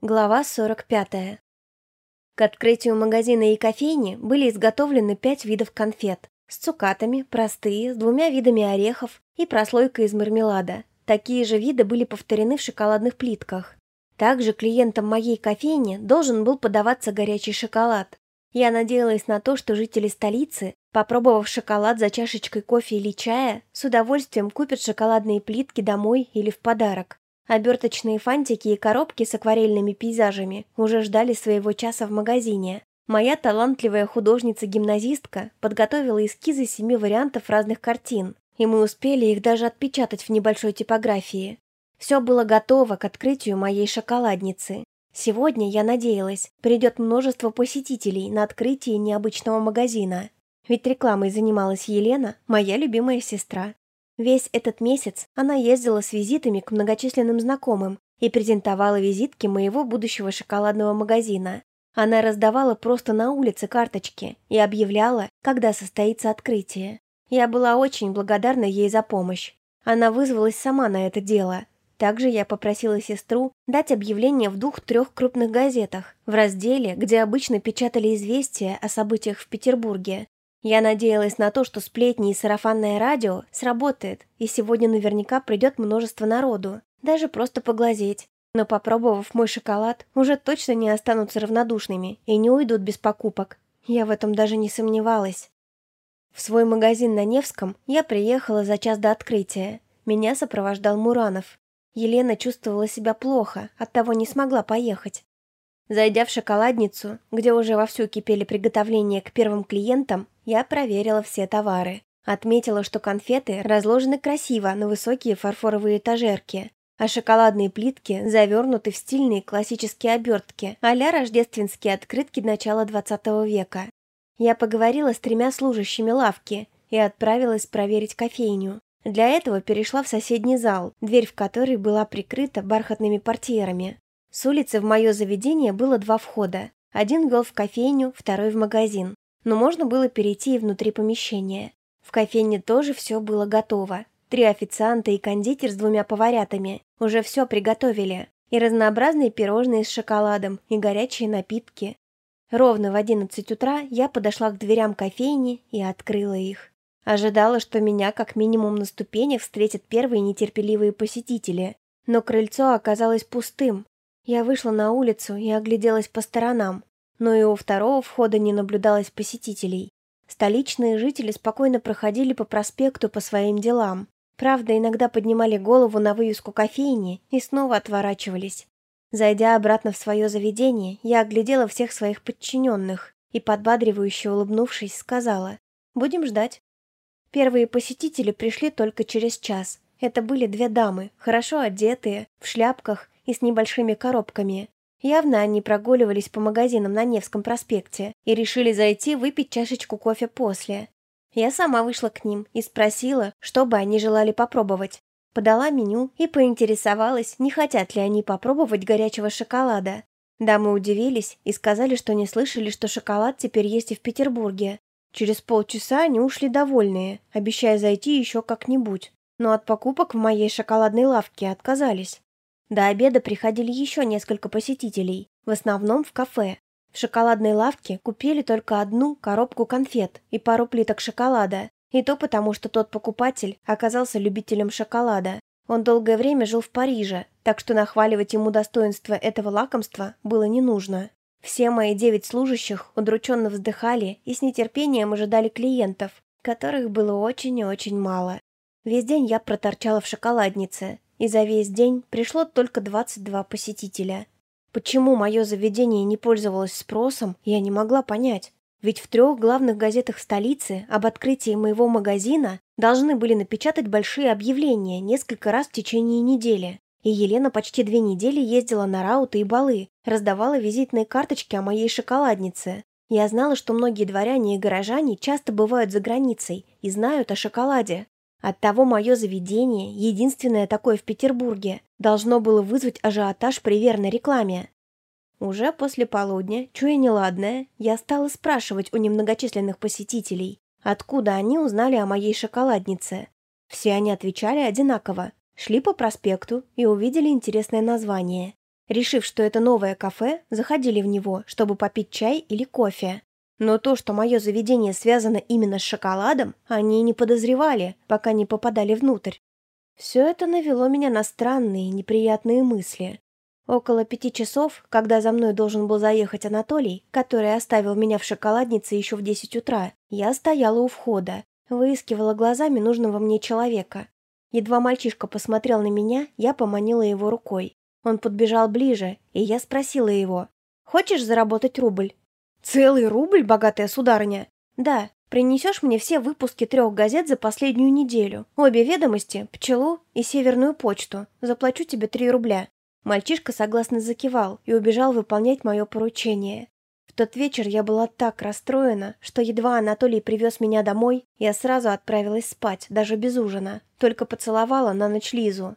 Глава 45. К открытию магазина и кофейни были изготовлены пять видов конфет. С цукатами, простые, с двумя видами орехов и прослойкой из мармелада. Такие же виды были повторены в шоколадных плитках. Также клиентам моей кофейни должен был подаваться горячий шоколад. Я надеялась на то, что жители столицы, попробовав шоколад за чашечкой кофе или чая, с удовольствием купят шоколадные плитки домой или в подарок. Оберточные фантики и коробки с акварельными пейзажами уже ждали своего часа в магазине. Моя талантливая художница-гимназистка подготовила эскизы семи вариантов разных картин, и мы успели их даже отпечатать в небольшой типографии. Все было готово к открытию моей шоколадницы. Сегодня, я надеялась, придет множество посетителей на открытие необычного магазина. Ведь рекламой занималась Елена, моя любимая сестра. Весь этот месяц она ездила с визитами к многочисленным знакомым и презентовала визитки моего будущего шоколадного магазина. Она раздавала просто на улице карточки и объявляла, когда состоится открытие. Я была очень благодарна ей за помощь. Она вызвалась сама на это дело. Также я попросила сестру дать объявление в двух-трех крупных газетах в разделе, где обычно печатали известия о событиях в Петербурге, я надеялась на то, что сплетни и сарафанное радио сработает, и сегодня наверняка придет множество народу, даже просто поглазеть. Но попробовав мой шоколад, уже точно не останутся равнодушными и не уйдут без покупок. Я в этом даже не сомневалась. В свой магазин на Невском я приехала за час до открытия. Меня сопровождал Муранов. Елена чувствовала себя плохо, оттого не смогла поехать. Зайдя в шоколадницу, где уже вовсю кипели приготовления к первым клиентам, я проверила все товары. Отметила, что конфеты разложены красиво на высокие фарфоровые этажерки, а шоколадные плитки завернуты в стильные классические обертки а-ля рождественские открытки начала 20 века. Я поговорила с тремя служащими лавки и отправилась проверить кофейню. Для этого перешла в соседний зал, дверь в который была прикрыта бархатными портьерами. С улицы в мое заведение было два входа. Один вел в кофейню, второй в магазин. Но можно было перейти и внутри помещения. В кофейне тоже все было готово. Три официанта и кондитер с двумя поварятами уже все приготовили. И разнообразные пирожные с шоколадом, и горячие напитки. Ровно в одиннадцать утра я подошла к дверям кофейни и открыла их. Ожидала, что меня как минимум на ступенях встретят первые нетерпеливые посетители. Но крыльцо оказалось пустым, я вышла на улицу и огляделась по сторонам, но и у второго входа не наблюдалось посетителей. Столичные жители спокойно проходили по проспекту по своим делам. Правда, иногда поднимали голову на вывеску кофейни и снова отворачивались. Зайдя обратно в свое заведение, я оглядела всех своих подчиненных и, подбадривающе улыбнувшись, сказала «Будем ждать». Первые посетители пришли только через час. Это были две дамы, хорошо одетые, в шляпках и с небольшими коробками. Явно они прогуливались по магазинам на Невском проспекте и решили зайти выпить чашечку кофе после. Я сама вышла к ним и спросила, что бы они желали попробовать. Подала меню и поинтересовалась, не хотят ли они попробовать горячего шоколада. Дамы удивились и сказали, что не слышали, что шоколад теперь есть и в Петербурге. Через полчаса они ушли довольные, обещая зайти еще как-нибудь. Но от покупок в моей шоколадной лавке отказались. До обеда приходили еще несколько посетителей, в основном в кафе. В шоколадной лавке купили только одну коробку конфет и пару плиток шоколада, и то потому, что тот покупатель оказался любителем шоколада. Он долгое время жил в Париже, так что нахваливать ему достоинство этого лакомства было не нужно. Все мои девять служащих удрученно вздыхали и с нетерпением ожидали клиентов, которых было очень и очень мало. Весь день я проторчала в шоколаднице, и за весь день пришло только 22 посетителя. Почему мое заведение не пользовалось спросом, я не могла понять. Ведь в трех главных газетах столицы об открытии моего магазина должны были напечатать большие объявления несколько раз в течение недели. И Елена почти две недели ездила на рауты и балы, раздавала визитные карточки о моей шоколаднице. Я знала, что многие дворяне и горожане часто бывают за границей и знают о шоколаде, Оттого мое заведение, единственное такое в Петербурге, должно было вызвать ажиотаж при верной рекламе. Уже после полудня, чуя неладное, я стала спрашивать у немногочисленных посетителей, откуда они узнали о моей шоколаднице. Все они отвечали одинаково, шли по проспекту и увидели интересное название. Решив, что это новое кафе, заходили в него, чтобы попить чай или кофе. Но то, что мое заведение связано именно с шоколадом, они не подозревали, пока не попадали внутрь. Все это навело меня на странные, неприятные мысли. Около пяти часов, когда за мной должен был заехать Анатолий, который оставил меня в шоколаднице еще в десять утра, я стояла у входа, выискивала глазами нужного мне человека. Едва мальчишка посмотрел на меня, я поманила его рукой. Он подбежал ближе, и я спросила его, «Хочешь заработать рубль?» «Целый рубль, богатая сударыня?» «Да. Принесешь мне все выпуски трех газет за последнюю неделю, обе ведомости, пчелу и северную почту. Заплачу тебе три рубля». Мальчишка согласно закивал и убежал выполнять мое поручение. В тот вечер я была так расстроена, что едва Анатолий привез меня домой, я сразу отправилась спать, даже без ужина, только поцеловала на ночь Лизу.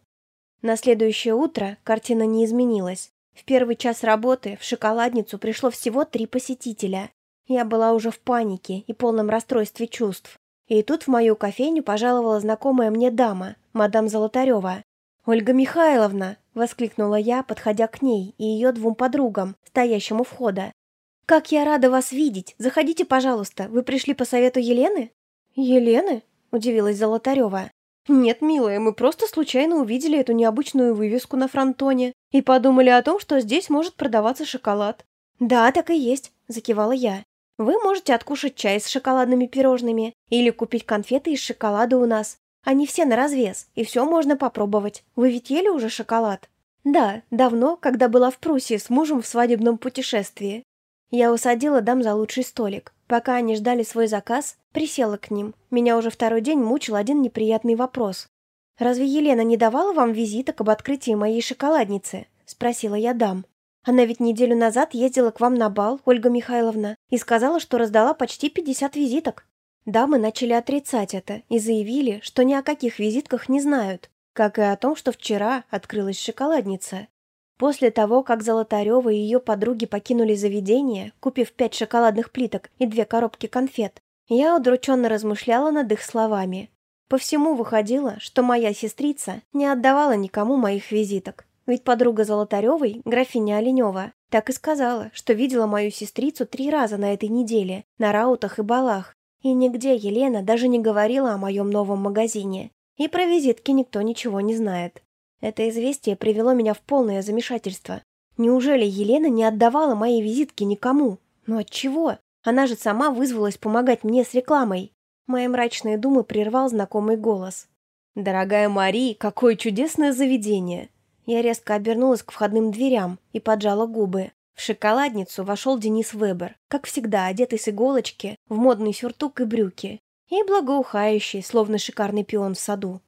На следующее утро картина не изменилась. В первый час работы в шоколадницу пришло всего три посетителя. Я была уже в панике и полном расстройстве чувств. И тут в мою кофейню пожаловала знакомая мне дама, мадам Золотарева. «Ольга Михайловна!» — воскликнула я, подходя к ней и ее двум подругам, стоящим у входа. «Как я рада вас видеть! Заходите, пожалуйста. Вы пришли по совету Елены?» «Елены?» — удивилась Золотарева. «Нет, милая, мы просто случайно увидели эту необычную вывеску на фронтоне и подумали о том, что здесь может продаваться шоколад». «Да, так и есть», — закивала я. «Вы можете откушать чай с шоколадными пирожными или купить конфеты из шоколада у нас. Они все на развес, и все можно попробовать. Вы ведь ели уже шоколад?» «Да, давно, когда была в Пруссии с мужем в свадебном путешествии. Я усадила дам за лучший столик. Пока они ждали свой заказ, присела к ним. Меня уже второй день мучил один неприятный вопрос. «Разве Елена не давала вам визиток об открытии моей шоколадницы?» – спросила я дам. «Она ведь неделю назад ездила к вам на бал, Ольга Михайловна, и сказала, что раздала почти 50 визиток». Дамы начали отрицать это и заявили, что ни о каких визитках не знают, как и о том, что вчера открылась шоколадница. После того, как Золотарева и ее подруги покинули заведение, купив пять шоколадных плиток и две коробки конфет, я удрученно размышляла над их словами. По всему выходило, что моя сестрица не отдавала никому моих визиток. Ведь подруга Золотаревой, графиня Оленева, так и сказала, что видела мою сестрицу три раза на этой неделе, на раутах и балах. И нигде Елена даже не говорила о моем новом магазине. И про визитки никто ничего не знает. Это известие привело меня в полное замешательство. Неужели Елена не отдавала мои визитки никому? Но от чего? Она же сама вызвалась помогать мне с рекламой. Мои мрачные думы прервал знакомый голос. «Дорогая Мари, какое чудесное заведение!» Я резко обернулась к входным дверям и поджала губы. В шоколадницу вошел Денис Вебер, как всегда одетый с иголочки, в модный сюртук и брюки, и благоухающий, словно шикарный пион в саду.